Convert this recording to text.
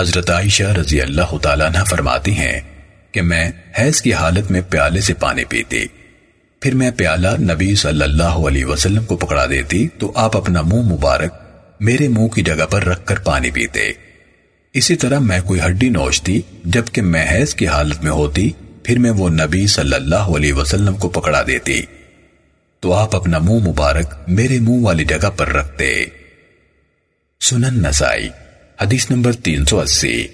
حضرت عائشہ رضی اللہ تعالیٰ عنہ فرماتی ہیں کہ میں حیض کی حالت میں پیالے سے پانی پیتی، پھر میں پیالہ نبی صلی اللہ علیہ وسلم کو پکڑا دیتی تو آپ اپنا منہ مبارک میرے منہ کی جگہ پر رکھ کر پانی پیتے۔ اسی طرح میں کوئی ہڈی نوچتی جبکہ میں حیض کی حالت میں ہوتی، پھر میں وہ نبی صلی اللہ علیہ وسلم کو پکڑا دیتی۔ تو آپ اپنا منہ مبارک میرے منہ والی جگہ پر رکھتے۔ سنن نسائی۔ حدیث نمبر تین سو اسی۔